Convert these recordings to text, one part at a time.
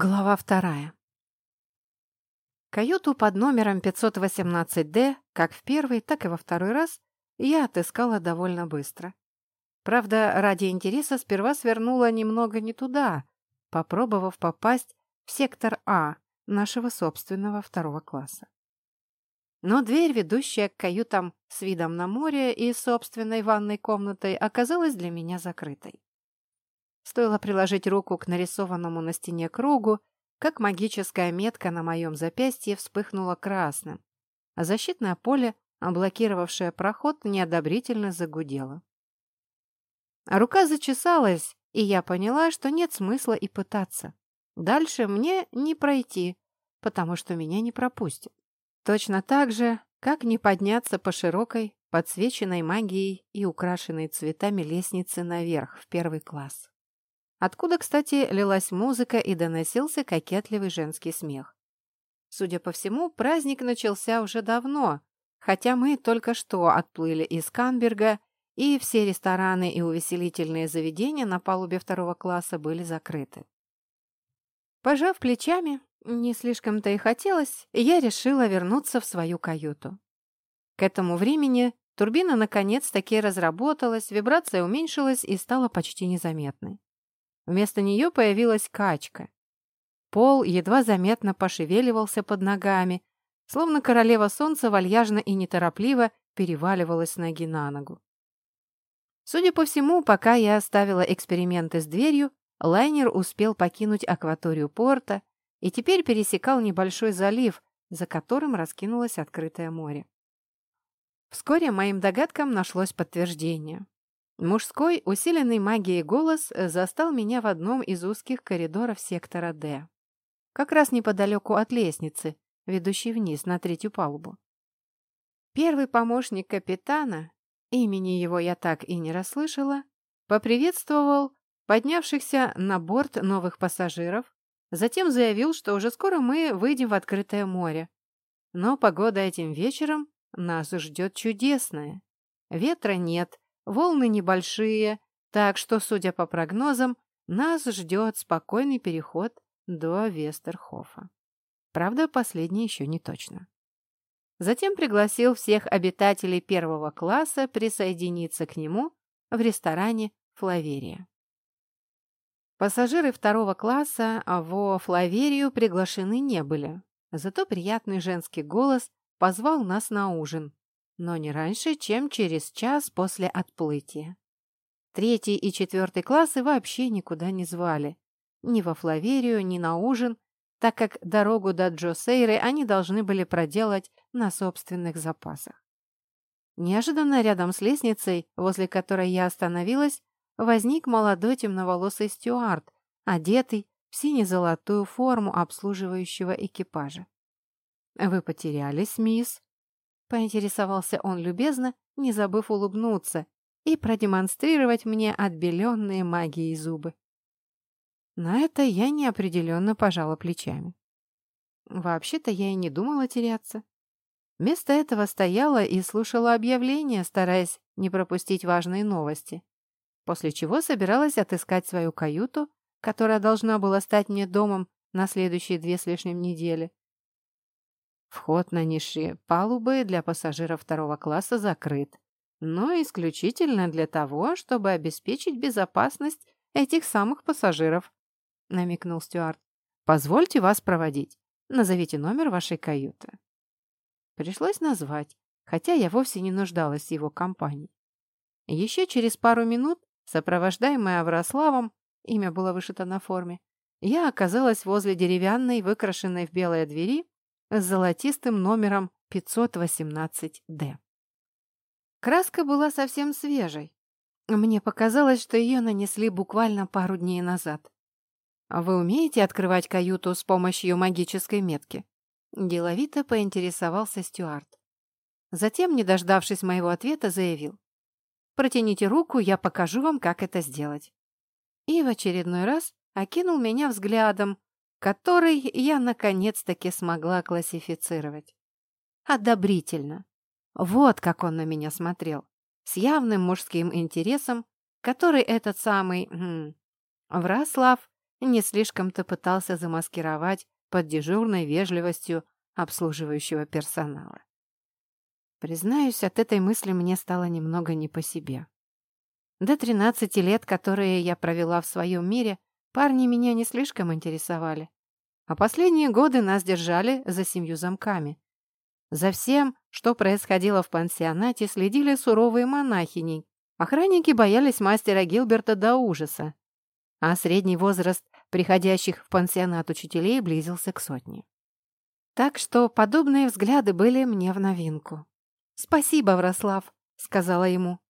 Глава вторая. Каюту под номером 518-Д, как в первый, так и во второй раз, я отыскала довольно быстро. Правда, ради интереса сперва свернула немного не туда, попробовав попасть в сектор А нашего собственного второго класса. Но дверь, ведущая к каютам с видом на море и собственной ванной комнатой, оказалась для меня закрытой. Стоило приложить руку к нарисованному на стене кругу, как магическая метка на моем запястье вспыхнула красным, а защитное поле, блокировавшее проход, неодобрительно загудело. рука зачесалась, и я поняла, что нет смысла и пытаться. Дальше мне не пройти, потому что меня не пропустят. Точно так же, как не подняться по широкой, подсвеченной магией и украшенной цветами лестнице наверх в первый класс откуда, кстати, лилась музыка и доносился кокетливый женский смех. Судя по всему, праздник начался уже давно, хотя мы только что отплыли из Канберга, и все рестораны и увеселительные заведения на палубе второго класса были закрыты. Пожав плечами, не слишком-то и хотелось, я решила вернуться в свою каюту. К этому времени турбина наконец-таки разработалась, вибрация уменьшилась и стала почти незаметной. Вместо нее появилась качка. Пол едва заметно пошевеливался под ногами, словно королева солнца вальяжно и неторопливо переваливалась ноги на ногу. Судя по всему, пока я оставила эксперименты с дверью, лайнер успел покинуть акваторию порта и теперь пересекал небольшой залив, за которым раскинулось открытое море. Вскоре моим догадкам нашлось подтверждение. Мужской, усиленный магией голос э, застал меня в одном из узких коридоров сектора «Д». Как раз неподалеку от лестницы, ведущей вниз на третью палубу. Первый помощник капитана, имени его я так и не расслышала, поприветствовал поднявшихся на борт новых пассажиров, затем заявил, что уже скоро мы выйдем в открытое море. Но погода этим вечером нас ждет чудесная. Ветра нет, Волны небольшие, так что, судя по прогнозам, нас ждет спокойный переход до Вестерхофа. Правда, последнее еще не точно. Затем пригласил всех обитателей первого класса присоединиться к нему в ресторане «Флаверия». Пассажиры второго класса во Флаверию приглашены не были, зато приятный женский голос позвал нас на ужин, но не раньше, чем через час после отплытия. Третий и четвертый классы вообще никуда не звали. Ни во Флаверию, ни на ужин, так как дорогу до Джосейры они должны были проделать на собственных запасах. Неожиданно рядом с лестницей, возле которой я остановилась, возник молодой темноволосый стюард, одетый в сине-золотую форму обслуживающего экипажа. «Вы потерялись, мисс?» Поинтересовался он любезно, не забыв улыбнуться и продемонстрировать мне отбеленные магией зубы. На это я неопределенно пожала плечами. Вообще-то я и не думала теряться. Вместо этого стояла и слушала объявления, стараясь не пропустить важные новости, после чего собиралась отыскать свою каюту, которая должна была стать мне домом на следующие две с лишним недели, Вход на низшие палубы для пассажиров второго класса закрыт, но исключительно для того, чтобы обеспечить безопасность этих самых пассажиров», — намекнул Стюарт. «Позвольте вас проводить. Назовите номер вашей каюты». Пришлось назвать, хотя я вовсе не нуждалась в его компании. Еще через пару минут, сопровождаемая Аврославом, имя было вышито на форме, я оказалась возле деревянной, выкрашенной в белые двери, с золотистым номером 518-Д. Краска была совсем свежей. Мне показалось, что ее нанесли буквально пару дней назад. «Вы умеете открывать каюту с помощью магической метки?» Деловито поинтересовался Стюарт. Затем, не дождавшись моего ответа, заявил. «Протяните руку, я покажу вам, как это сделать». И в очередной раз окинул меня взглядом, который я наконец-таки смогла классифицировать. Одобрительно. Вот как он на меня смотрел. С явным мужским интересом, который этот самый... М, Враслав не слишком-то пытался замаскировать под дежурной вежливостью обслуживающего персонала. Признаюсь, от этой мысли мне стало немного не по себе. До 13 лет, которые я провела в своем мире, парни меня не слишком интересовали. А последние годы нас держали за семью замками. За всем, что происходило в пансионате, следили суровые монахини. Охранники боялись мастера Гилберта до ужаса. А средний возраст приходящих в пансионат учителей близился к сотне. Так что подобные взгляды были мне в новинку. «Спасибо, Врослав», — сказала ему.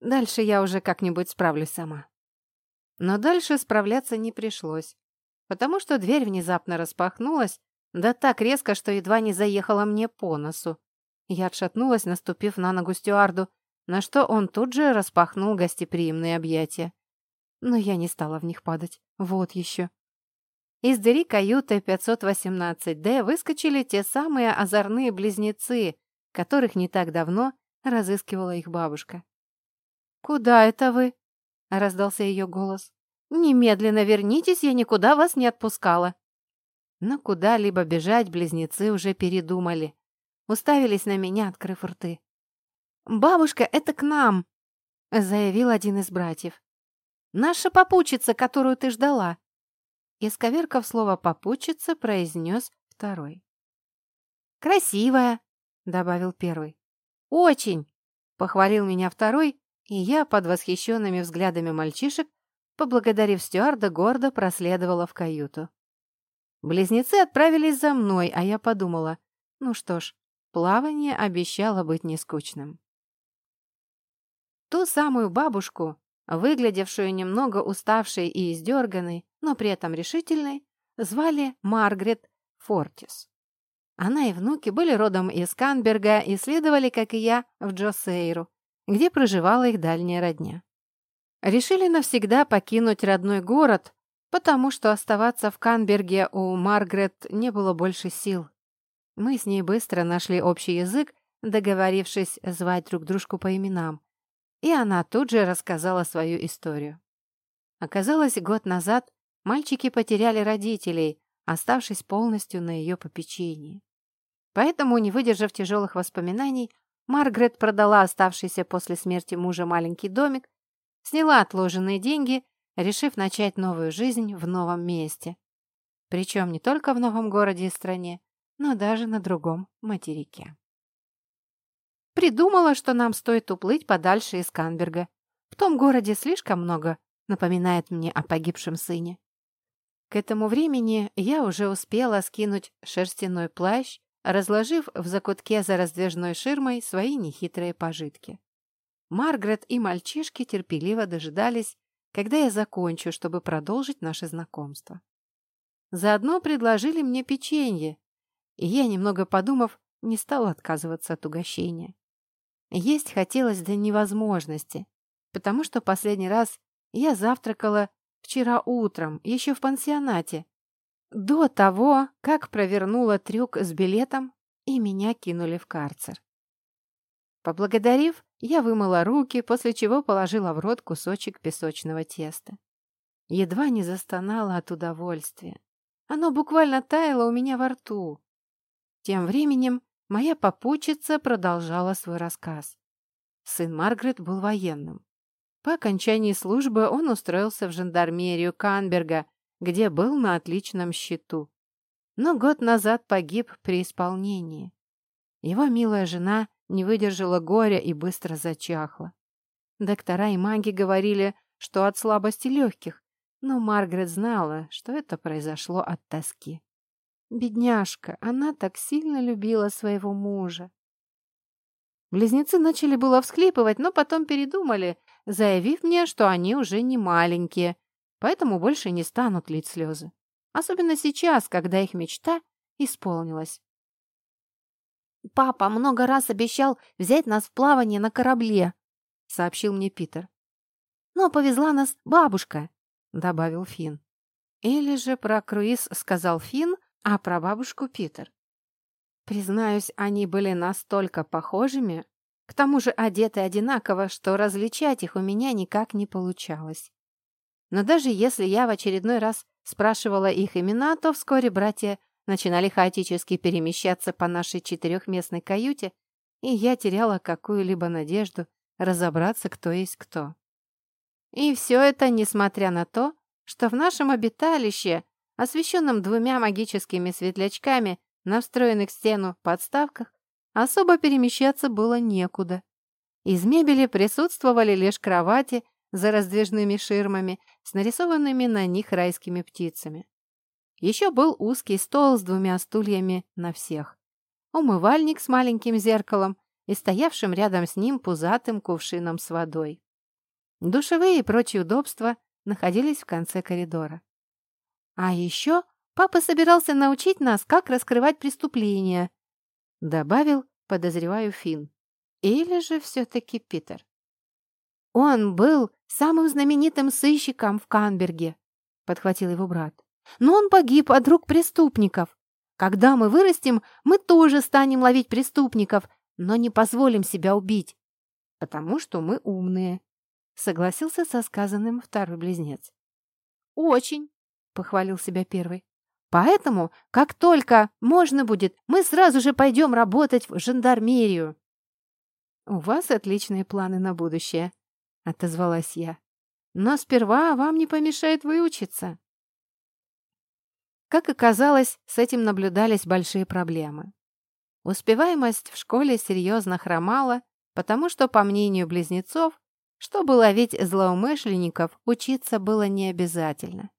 «Дальше я уже как-нибудь справлюсь сама». Но дальше справляться не пришлось, потому что дверь внезапно распахнулась, да так резко, что едва не заехала мне по носу. Я отшатнулась, наступив на ногу стюарду, на что он тут же распахнул гостеприимные объятия. Но я не стала в них падать. Вот еще. Из двери каюты 518-Д выскочили те самые озорные близнецы, которых не так давно разыскивала их бабушка. «Куда это вы?» — раздался ее голос. «Немедленно вернитесь, я никуда вас не отпускала». Но куда-либо бежать близнецы уже передумали. Уставились на меня, открыв рты. «Бабушка, это к нам!» — заявил один из братьев. «Наша попутчица, которую ты ждала!» Исковеркав слово «попутчица», произнес второй. «Красивая!» — добавил первый. «Очень!» — похвалил меня второй, и я под восхищенными взглядами мальчишек, поблагодарив стюарда, гордо проследовала в каюту. Близнецы отправились за мной, а я подумала, ну что ж, плавание обещало быть нескучным. Ту самую бабушку, выглядевшую немного уставшей и издерганной, но при этом решительной, звали Маргарет Фортис. Она и внуки были родом из Канберга и следовали, как и я, в Джосейру, где проживала их дальняя родня. Решили навсегда покинуть родной город, потому что оставаться в Канберге у Маргарет не было больше сил. Мы с ней быстро нашли общий язык, договорившись звать друг дружку по именам, и она тут же рассказала свою историю. Оказалось, год назад мальчики потеряли родителей, оставшись полностью на ее попечении. Поэтому, не выдержав тяжелых воспоминаний, Маргарет продала оставшийся после смерти мужа маленький домик, сняла отложенные деньги решив начать новую жизнь в новом месте. Причем не только в новом городе и стране, но даже на другом материке. Придумала, что нам стоит уплыть подальше из Канберга. В том городе слишком много напоминает мне о погибшем сыне. К этому времени я уже успела скинуть шерстяной плащ, разложив в закутке за раздвижной ширмой свои нехитрые пожитки. Маргарет и мальчишки терпеливо дожидались, когда я закончу, чтобы продолжить наше знакомство. Заодно предложили мне печенье, и я, немного подумав, не стала отказываться от угощения. Есть хотелось до невозможности, потому что последний раз я завтракала вчера утром, еще в пансионате, до того, как провернула трюк с билетом и меня кинули в карцер. Поблагодарив, я вымыла руки, после чего положила в рот кусочек песочного теста. Едва не застонала от удовольствия. Оно буквально таяло у меня во рту. Тем временем моя попутчица продолжала свой рассказ. Сын Маргарет был военным. По окончании службы он устроился в жандармерию Канберга, где был на отличном счету. Но год назад погиб при исполнении. Его милая жена не выдержала горя и быстро зачахла. Доктора и маги говорили, что от слабости легких, но Маргарет знала, что это произошло от тоски. Бедняжка, она так сильно любила своего мужа. Близнецы начали было всхлипывать, но потом передумали, заявив мне, что они уже не маленькие, поэтому больше не станут лить слезы. Особенно сейчас, когда их мечта исполнилась. «Папа много раз обещал взять нас в плавание на корабле», — сообщил мне Питер. «Но повезла нас бабушка», — добавил Финн. Или же про круиз сказал Финн, а про бабушку Питер. Признаюсь, они были настолько похожими, к тому же одеты одинаково, что различать их у меня никак не получалось. Но даже если я в очередной раз спрашивала их имена, то вскоре братья начинали хаотически перемещаться по нашей четырехместной каюте, и я теряла какую-либо надежду разобраться, кто есть кто. И все это несмотря на то, что в нашем обиталище, освещенном двумя магическими светлячками на встроенных в стену подставках, особо перемещаться было некуда. Из мебели присутствовали лишь кровати за раздвижными ширмами с нарисованными на них райскими птицами. Еще был узкий стол с двумя стульями на всех, умывальник с маленьким зеркалом и стоявшим рядом с ним пузатым кувшином с водой. Душевые и прочие удобства находились в конце коридора. А еще папа собирался научить нас, как раскрывать преступления, добавил, подозреваю, Финн. Или же все-таки Питер. Он был самым знаменитым сыщиком в Канберге, подхватил его брат. Но он погиб от рук преступников. Когда мы вырастем, мы тоже станем ловить преступников, но не позволим себя убить, потому что мы умные согласился со сказанным второй близнец. «Очень!» — похвалил себя первый. «Поэтому, как только можно будет, мы сразу же пойдем работать в жандармерию». «У вас отличные планы на будущее», — отозвалась я. «Но сперва вам не помешает выучиться». Как оказалось, с этим наблюдались большие проблемы. Успеваемость в школе серьезно хромала, потому что, по мнению близнецов, чтобы ловить злоумышленников, учиться было не обязательно.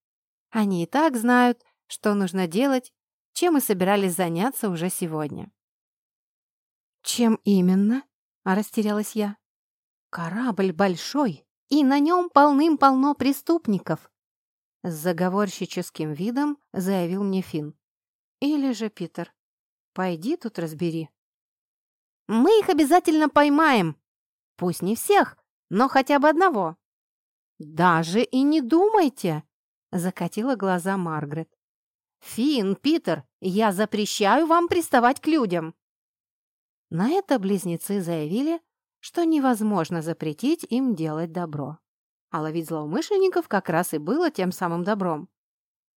Они и так знают, что нужно делать, чем и собирались заняться уже сегодня. «Чем именно?» – растерялась я. «Корабль большой, и на нем полным-полно преступников», – с заговорщическим видом заявил мне Финн. «Или же Питер. Пойди тут разбери». «Мы их обязательно поймаем. Пусть не всех, но хотя бы одного». «Даже и не думайте!» — закатила глаза Маргарет. «Финн, Питер, я запрещаю вам приставать к людям!» На это близнецы заявили, что невозможно запретить им делать добро. А ловить злоумышленников как раз и было тем самым добром.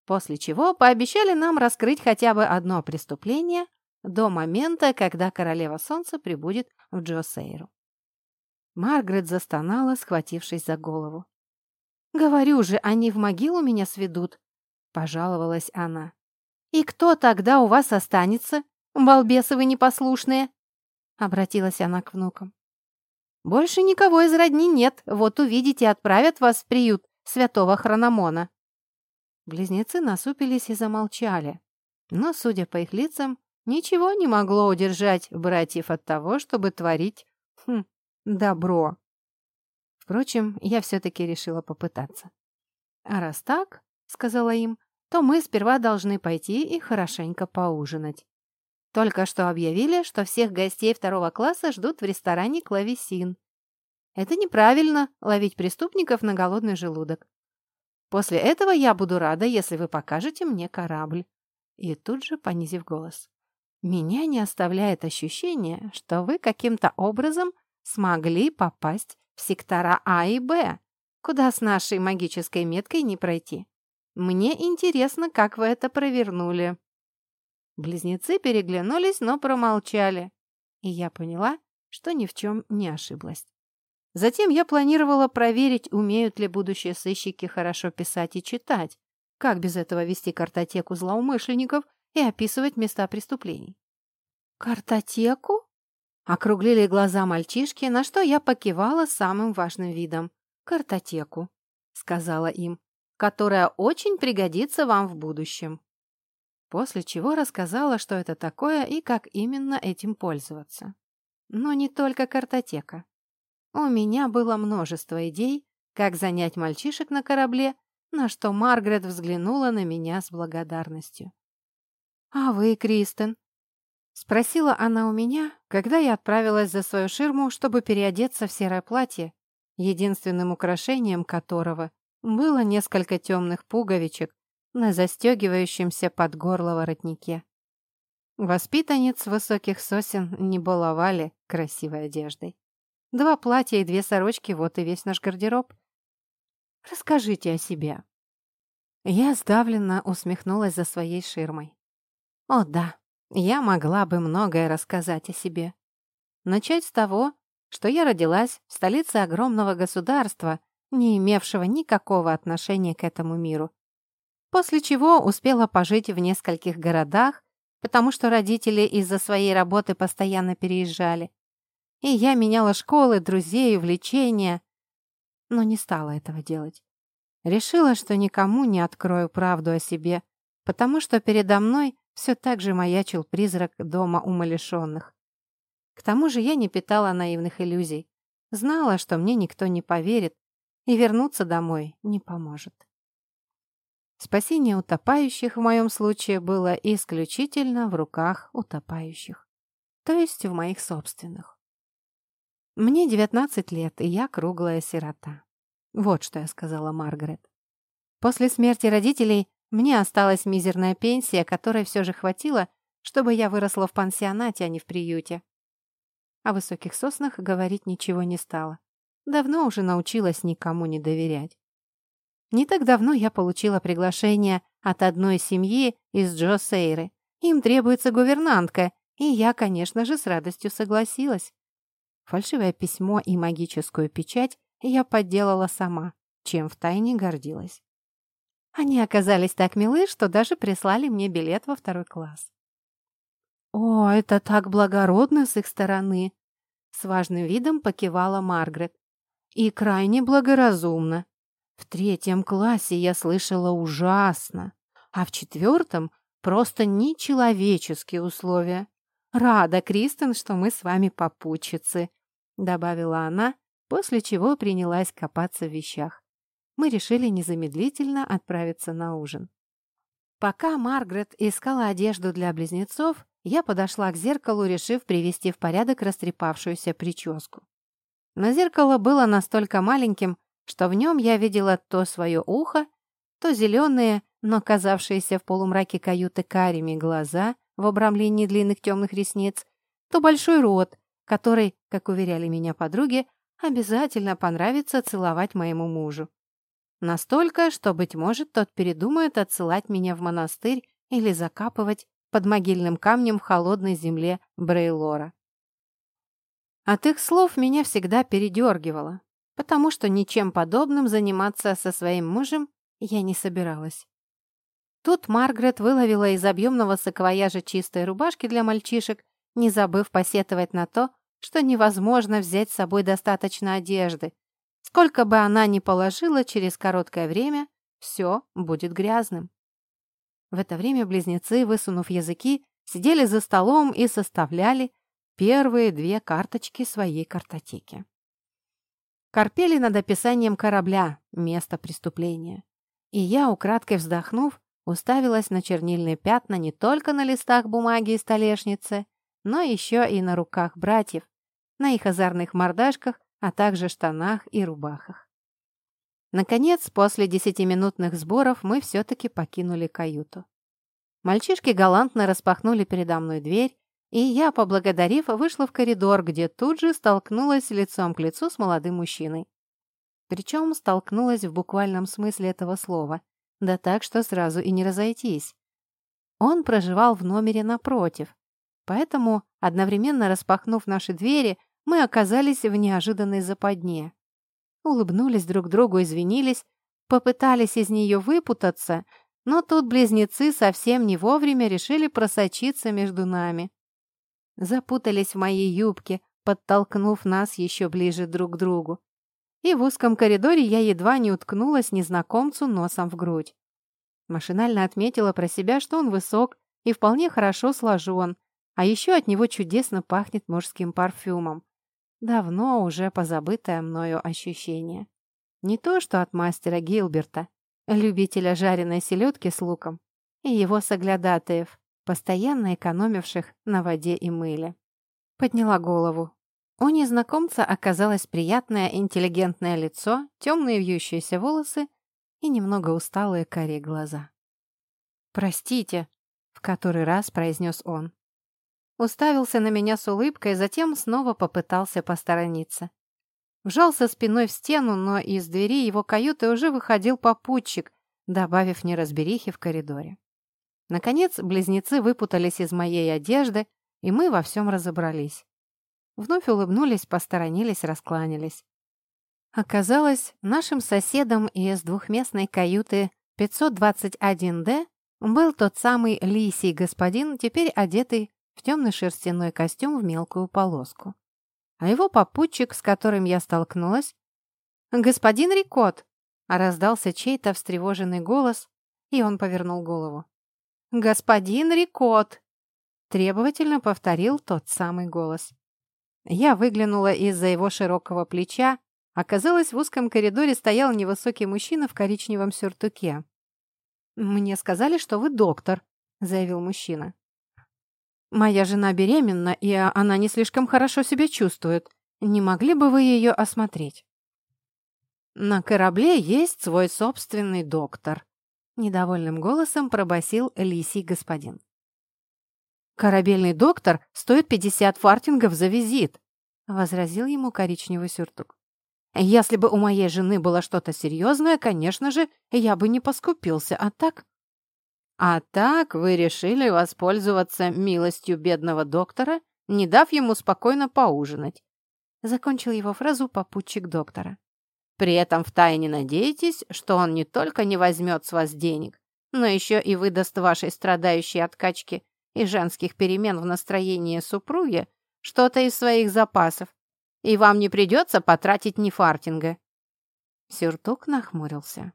После чего пообещали нам раскрыть хотя бы одно преступление до момента, когда Королева Солнца прибудет в Джосейру. Маргарет застонала, схватившись за голову. «Говорю же, они в могилу меня сведут», — пожаловалась она. «И кто тогда у вас останется, балбесовы непослушные?» — обратилась она к внукам. «Больше никого из родни нет, вот увидите, отправят вас в приют святого Хрономона». Близнецы насупились и замолчали, но, судя по их лицам, ничего не могло удержать братьев от того, чтобы творить хм, добро. Впрочем, я все-таки решила попытаться. «А раз так, — сказала им, — то мы сперва должны пойти и хорошенько поужинать. Только что объявили, что всех гостей второго класса ждут в ресторане «Клавесин». Это неправильно — ловить преступников на голодный желудок. После этого я буду рада, если вы покажете мне корабль. И тут же, понизив голос. Меня не оставляет ощущение, что вы каким-то образом смогли попасть в сектора А и Б, куда с нашей магической меткой не пройти. Мне интересно, как вы это провернули». Близнецы переглянулись, но промолчали, и я поняла, что ни в чем не ошиблась. Затем я планировала проверить, умеют ли будущие сыщики хорошо писать и читать, как без этого вести картотеку злоумышленников и описывать места преступлений. «Картотеку?» Округлили глаза мальчишки, на что я покивала самым важным видом. «Картотеку», — сказала им, «которая очень пригодится вам в будущем». После чего рассказала, что это такое и как именно этим пользоваться. Но не только картотека. У меня было множество идей, как занять мальчишек на корабле, на что Маргарет взглянула на меня с благодарностью. «А вы, Кристен, Спросила она у меня, когда я отправилась за свою ширму, чтобы переодеться в серое платье, единственным украшением которого было несколько темных пуговичек на застегивающемся под горло воротнике. Воспитанниц высоких сосен не баловали красивой одеждой. Два платья и две сорочки — вот и весь наш гардероб. Расскажите о себе. Я сдавленно усмехнулась за своей ширмой. О да, я могла бы многое рассказать о себе. Начать с того, что я родилась в столице огромного государства, не имевшего никакого отношения к этому миру. После чего успела пожить в нескольких городах, потому что родители из-за своей работы постоянно переезжали. И я меняла школы, друзей, увлечения, но не стала этого делать. Решила, что никому не открою правду о себе, потому что передо мной все так же маячил призрак дома умалишенных. К тому же я не питала наивных иллюзий. Знала, что мне никто не поверит, и вернуться домой не поможет. Спасение утопающих в моем случае было исключительно в руках утопающих, то есть в моих собственных. Мне 19 лет, и я круглая сирота. Вот что я сказала Маргарет. После смерти родителей мне осталась мизерная пенсия, которой все же хватило, чтобы я выросла в пансионате, а не в приюте. О высоких соснах говорить ничего не стало. Давно уже научилась никому не доверять. Не так давно я получила приглашение от одной семьи из Джо Сейры. Им требуется гувернантка, и я, конечно же, с радостью согласилась. Фальшивое письмо и магическую печать я подделала сама, чем втайне гордилась. Они оказались так милы, что даже прислали мне билет во второй класс. «О, это так благородно с их стороны!» С важным видом покивала Маргарет. «И крайне благоразумно. В третьем классе я слышала ужасно, а в четвертом просто нечеловеческие условия. Рада, Кристен, что мы с вами попутчицы», добавила она, после чего принялась копаться в вещах. Мы решили незамедлительно отправиться на ужин. Пока Маргарет искала одежду для близнецов, я подошла к зеркалу, решив привести в порядок растрепавшуюся прическу. Но зеркало было настолько маленьким, что в нем я видела то свое ухо, то зеленые, но казавшиеся в полумраке каюты карими глаза в обрамлении длинных темных ресниц, то большой рот, который, как уверяли меня подруги, обязательно понравится целовать моему мужу. Настолько, что, быть может, тот передумает отсылать меня в монастырь или закапывать под могильным камнем в холодной земле Брейлора. От их слов меня всегда передергивало, потому что ничем подобным заниматься со своим мужем я не собиралась. Тут Маргарет выловила из объемного саквояжа чистой рубашки для мальчишек, не забыв посетовать на то, что невозможно взять с собой достаточно одежды. Сколько бы она ни положила, через короткое время все будет грязным. В это время близнецы, высунув языки, сидели за столом и составляли первые две карточки своей картотеки. Корпели над описанием корабля, места преступления. И я, украдкой вздохнув, уставилась на чернильные пятна не только на листах бумаги и столешнице, но еще и на руках братьев, на их озорных мордашках, а также штанах и рубахах. Наконец, после десятиминутных сборов мы все-таки покинули каюту. Мальчишки галантно распахнули передо мной дверь, и я, поблагодарив, вышла в коридор, где тут же столкнулась лицом к лицу с молодым мужчиной. Причем столкнулась в буквальном смысле этого слова, да так, что сразу и не разойтись. Он проживал в номере напротив, поэтому, одновременно распахнув наши двери, мы оказались в неожиданной западне улыбнулись друг другу, извинились, попытались из нее выпутаться, но тут близнецы совсем не вовремя решили просочиться между нами. Запутались в моей юбке, подтолкнув нас еще ближе друг к другу. И в узком коридоре я едва не уткнулась незнакомцу носом в грудь. Машинально отметила про себя, что он высок и вполне хорошо сложен, а еще от него чудесно пахнет мужским парфюмом. Давно уже позабытое мною ощущение. Не то, что от мастера Гилберта, любителя жареной селедки с луком, и его соглядатаев, постоянно экономивших на воде и мыле. Подняла голову. У незнакомца оказалось приятное интеллигентное лицо, темные вьющиеся волосы и немного усталые карие глаза. «Простите», — в который раз произнес он уставился на меня с улыбкой, затем снова попытался посторониться. Вжался спиной в стену, но из двери его каюты уже выходил попутчик, добавив неразберихи в коридоре. Наконец, близнецы выпутались из моей одежды, и мы во всем разобрались. Вновь улыбнулись, посторонились, раскланялись. Оказалось, нашим соседом из двухместной каюты 521-Д был тот самый лисий господин, теперь одетый в темный шерстяной костюм в мелкую полоску. А его попутчик, с которым я столкнулась... «Господин Рикот!» — раздался чей-то встревоженный голос, и он повернул голову. «Господин Рикот!» — требовательно повторил тот самый голос. Я выглянула из-за его широкого плеча. Оказалось, в узком коридоре стоял невысокий мужчина в коричневом сюртуке. «Мне сказали, что вы доктор», — заявил мужчина. «Моя жена беременна, и она не слишком хорошо себя чувствует. Не могли бы вы ее осмотреть?» «На корабле есть свой собственный доктор», — недовольным голосом пробасил лисий господин. «Корабельный доктор стоит 50 фартингов за визит», — возразил ему коричневый сюртук. Если бы у моей жены было что-то серьезное, конечно же, я бы не поскупился, а так... А так вы решили воспользоваться милостью бедного доктора, не дав ему спокойно поужинать. Закончил его фразу попутчик доктора. При этом втайне надеетесь, что он не только не возьмет с вас денег, но еще и выдаст вашей страдающей от качки и женских перемен в настроении супруги что-то из своих запасов, и вам не придется потратить ни фартинга». Сюртук нахмурился.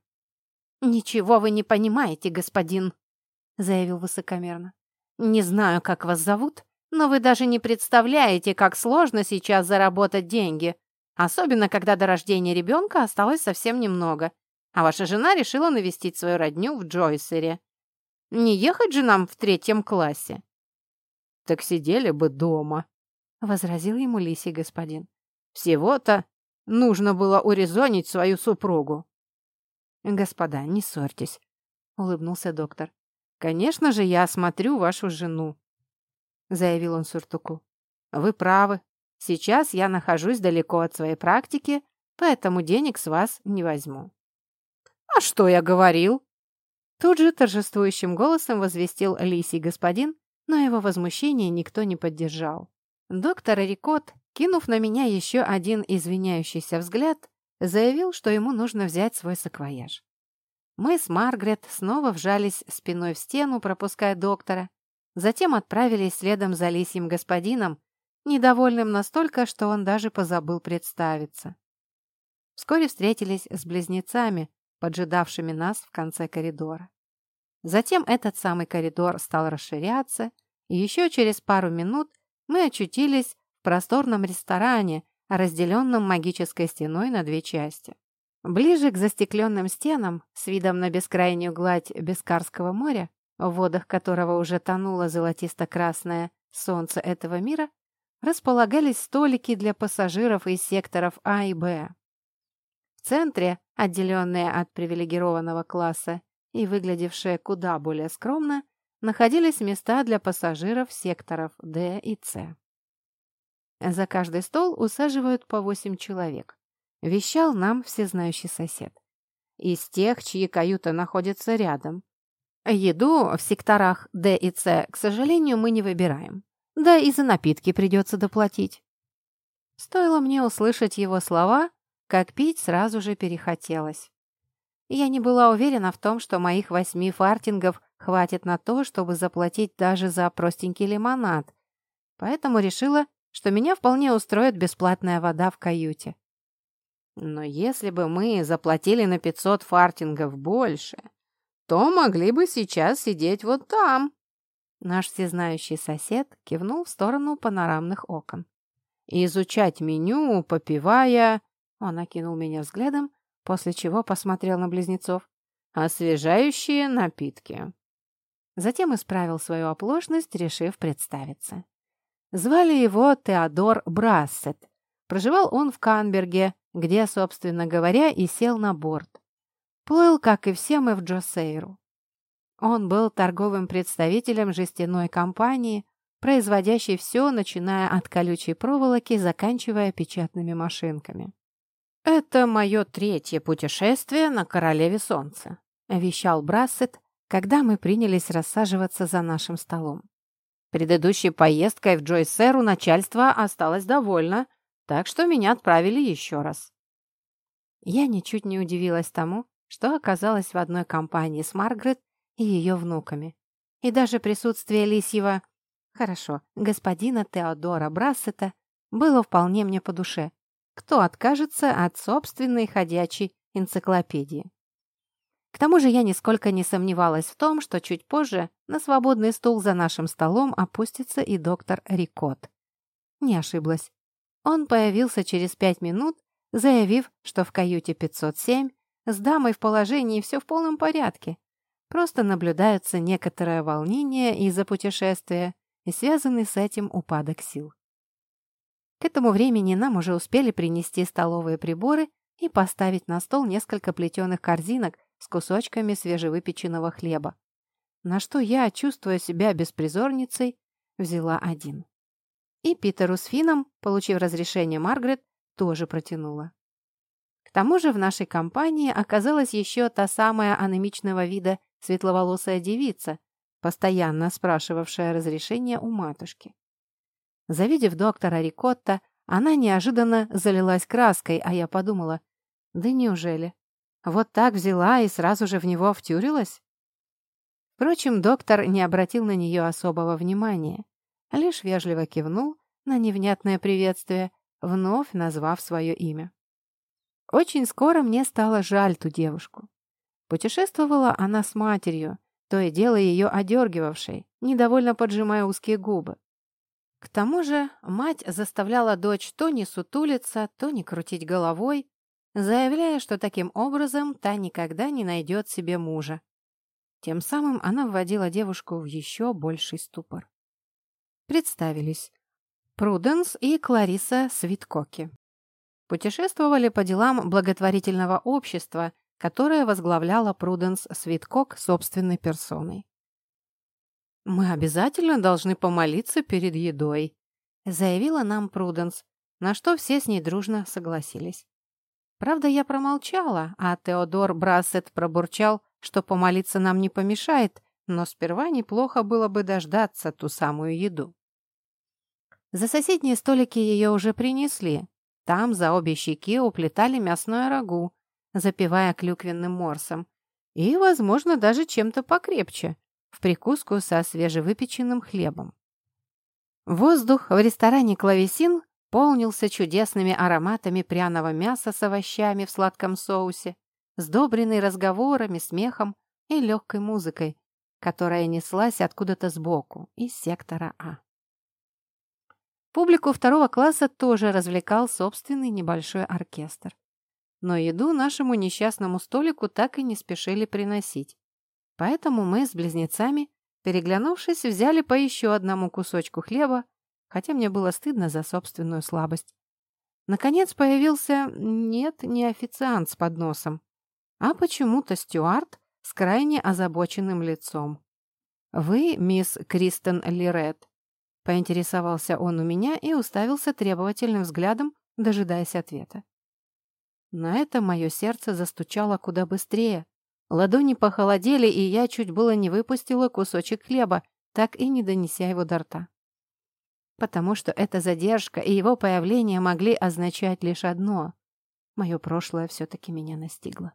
«Ничего вы не понимаете, господин», — заявил высокомерно. «Не знаю, как вас зовут, но вы даже не представляете, как сложно сейчас заработать деньги, особенно когда до рождения ребенка осталось совсем немного, а ваша жена решила навестить свою родню в Джойсере. Не ехать же нам в третьем классе». «Так сидели бы дома», — возразил ему лисий господин. Всего-то нужно было урезонить свою супругу. «Господа, не ссорьтесь», — улыбнулся доктор. «Конечно же, я осмотрю вашу жену», — заявил он Суртуку. «Вы правы. Сейчас я нахожусь далеко от своей практики, поэтому денег с вас не возьму». «А что я говорил?» Тут же торжествующим голосом возвестил лисий господин, но его возмущение никто не поддержал. Доктор Рикот Кинув на меня еще один извиняющийся взгляд, заявил, что ему нужно взять свой саквояж. Мы с Маргарет снова вжались спиной в стену, пропуская доктора, затем отправились следом за лисьим господином, недовольным настолько, что он даже позабыл представиться. Вскоре встретились с близнецами, поджидавшими нас в конце коридора. Затем этот самый коридор стал расширяться, и еще через пару минут мы очутились просторном ресторане, разделенном магической стеной на две части. Ближе к застекленным стенам, с видом на бескрайнюю гладь Бескарского моря, в водах которого уже тонуло золотисто-красное солнце этого мира, располагались столики для пассажиров из секторов А и Б. В центре, отделенные от привилегированного класса и выглядевшие куда более скромно, находились места для пассажиров секторов Д и С. За каждый стол усаживают по восемь человек. Вещал нам всезнающий сосед. Из тех, чьи каюты находятся рядом. Еду в секторах Д и С, к сожалению, мы не выбираем. Да и за напитки придется доплатить. Стоило мне услышать его слова, как пить сразу же перехотелось. Я не была уверена в том, что моих восьми фартингов хватит на то, чтобы заплатить даже за простенький лимонад, поэтому решила что меня вполне устроит бесплатная вода в каюте. Но если бы мы заплатили на 500 фартингов больше, то могли бы сейчас сидеть вот там. Наш всезнающий сосед кивнул в сторону панорамных окон. Изучать меню, попивая... Он окинул меня взглядом, после чего посмотрел на близнецов. Освежающие напитки. Затем исправил свою оплошность, решив представиться. Звали его Теодор Брассет. Проживал он в Канберге, где, собственно говоря, и сел на борт. Плыл, как и все мы, в Джосейру. Он был торговым представителем жестяной компании, производящей все, начиная от колючей проволоки, заканчивая печатными машинками. «Это мое третье путешествие на Королеве Солнца», — вещал Брассет, когда мы принялись рассаживаться за нашим столом. Предыдущей поездкой в Джойсеру начальство осталось довольно, так что меня отправили еще раз. Я ничуть не удивилась тому, что оказалась в одной компании с Маргарет и ее внуками. И даже присутствие Лисьева, хорошо, господина Теодора Брассета, было вполне мне по душе. Кто откажется от собственной ходячей энциклопедии? К тому же я нисколько не сомневалась в том, что чуть позже на свободный стул за нашим столом опустится и доктор Рикот. Не ошиблась. Он появился через пять минут, заявив, что в каюте 507 с дамой в положении все в полном порядке. Просто наблюдаются некоторое волнение из-за путешествия и связанный с этим упадок сил. К этому времени нам уже успели принести столовые приборы и поставить на стол несколько плетеных корзинок с кусочками свежевыпеченного хлеба. На что я, чувствуя себя беспризорницей, взяла один. И Питеру с Фином, получив разрешение Маргарет, тоже протянула. К тому же в нашей компании оказалась еще та самая анемичного вида светловолосая девица, постоянно спрашивавшая разрешение у матушки. Завидев доктора Рикотта, она неожиданно залилась краской, а я подумала, да неужели? Вот так взяла и сразу же в него втюрилась? Впрочем, доктор не обратил на нее особого внимания, лишь вежливо кивнул на невнятное приветствие, вновь назвав свое имя. Очень скоро мне стало жаль ту девушку. Путешествовала она с матерью, то и дело ее одергивавшей, недовольно поджимая узкие губы. К тому же мать заставляла дочь то не сутулиться, то не крутить головой, заявляя, что таким образом та никогда не найдет себе мужа. Тем самым она вводила девушку в еще больший ступор. Представились. Пруденс и Клариса Свиткоки. Путешествовали по делам благотворительного общества, которое возглавляла Пруденс Свиткок собственной персоной. «Мы обязательно должны помолиться перед едой», заявила нам Пруденс, на что все с ней дружно согласились. Правда, я промолчала, а Теодор Брассет пробурчал, что помолиться нам не помешает, но сперва неплохо было бы дождаться ту самую еду. За соседние столики ее уже принесли. Там за обе щеки уплетали мясное рагу, запивая клюквенным морсом. И, возможно, даже чем-то покрепче, в прикуску со свежевыпеченным хлебом. Воздух в ресторане «Клавесин» полнился чудесными ароматами пряного мяса с овощами в сладком соусе, сдобренный разговорами, смехом и легкой музыкой, которая неслась откуда-то сбоку, из сектора А. Публику второго класса тоже развлекал собственный небольшой оркестр. Но еду нашему несчастному столику так и не спешили приносить. Поэтому мы с близнецами, переглянувшись, взяли по еще одному кусочку хлеба хотя мне было стыдно за собственную слабость. Наконец появился, нет, не официант с подносом, а почему-то стюард с крайне озабоченным лицом. «Вы мисс Кристен Лирет?» Поинтересовался он у меня и уставился требовательным взглядом, дожидаясь ответа. На это мое сердце застучало куда быстрее. Ладони похолодели, и я чуть было не выпустила кусочек хлеба, так и не донеся его до рта потому что эта задержка и его появление могли означать лишь одно. Мое прошлое все-таки меня настигло.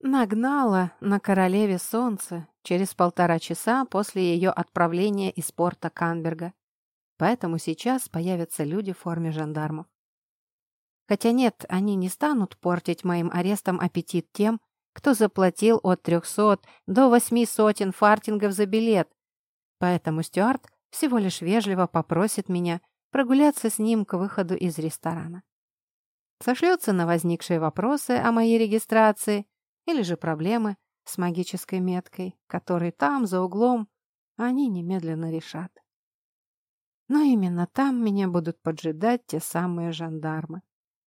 Нагнала на королеве солнце через полтора часа после ее отправления из порта Канберга. Поэтому сейчас появятся люди в форме жандармов. Хотя нет, они не станут портить моим арестом аппетит тем, кто заплатил от трехсот до восьми сотен фартингов за билет. Поэтому Стюарт всего лишь вежливо попросит меня прогуляться с ним к выходу из ресторана. Сошлется на возникшие вопросы о моей регистрации или же проблемы с магической меткой, которые там, за углом, они немедленно решат. Но именно там меня будут поджидать те самые жандармы.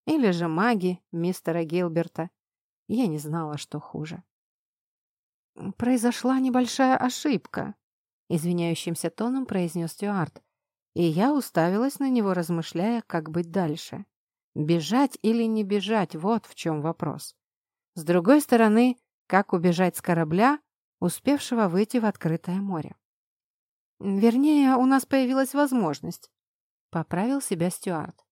Или же маги мистера Гилберта. Я не знала, что хуже. Произошла небольшая ошибка, Извиняющимся тоном произнес Стюарт. И я уставилась на него, размышляя, как быть дальше. Бежать или не бежать, вот в чем вопрос. С другой стороны, как убежать с корабля, успевшего выйти в открытое море. Вернее, у нас появилась возможность. Поправил себя Стюарт.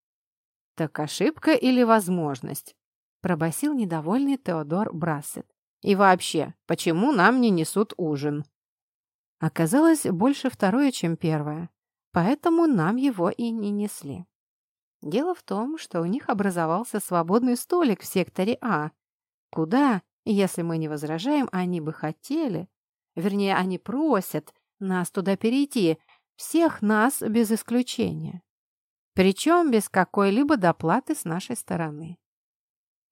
Так ошибка или возможность? Пробасил недовольный Теодор Брассет. И вообще, почему нам не несут ужин? Оказалось, больше второе, чем первое, поэтому нам его и не несли. Дело в том, что у них образовался свободный столик в секторе А, куда, если мы не возражаем, они бы хотели, вернее, они просят нас туда перейти, всех нас без исключения. Причем без какой-либо доплаты с нашей стороны.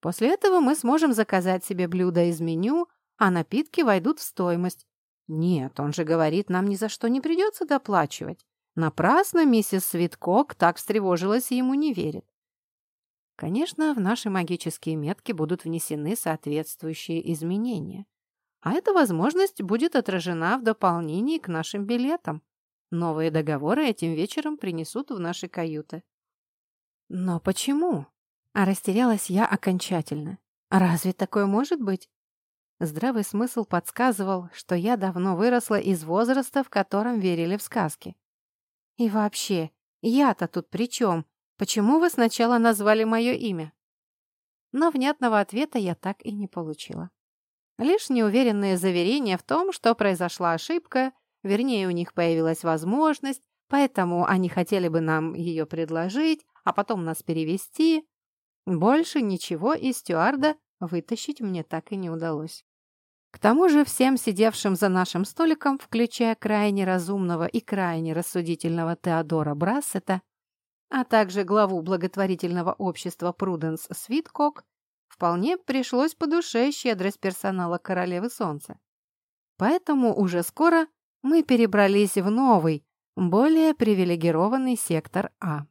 После этого мы сможем заказать себе блюдо из меню, а напитки войдут в стоимость. Нет, он же говорит, нам ни за что не придется доплачивать. Напрасно миссис Свиткок так встревожилась и ему не верит. Конечно, в наши магические метки будут внесены соответствующие изменения. А эта возможность будет отражена в дополнении к нашим билетам. Новые договоры этим вечером принесут в наши каюты. Но почему? А растерялась я окончательно. Разве такое может быть? Здравый смысл подсказывал, что я давно выросла из возраста, в котором верили в сказки. И вообще, я-то тут при чем? Почему вы сначала назвали мое имя? Но внятного ответа я так и не получила. Лишь неуверенные заверения в том, что произошла ошибка, вернее, у них появилась возможность, поэтому они хотели бы нам ее предложить, а потом нас перевести. Больше ничего из стюарда вытащить мне так и не удалось. К тому же всем сидевшим за нашим столиком, включая крайне разумного и крайне рассудительного Теодора Брассета, а также главу благотворительного общества Пруденс Свиткок, вполне пришлось по душе щедрость персонала Королевы Солнца. Поэтому уже скоро мы перебрались в новый, более привилегированный сектор А.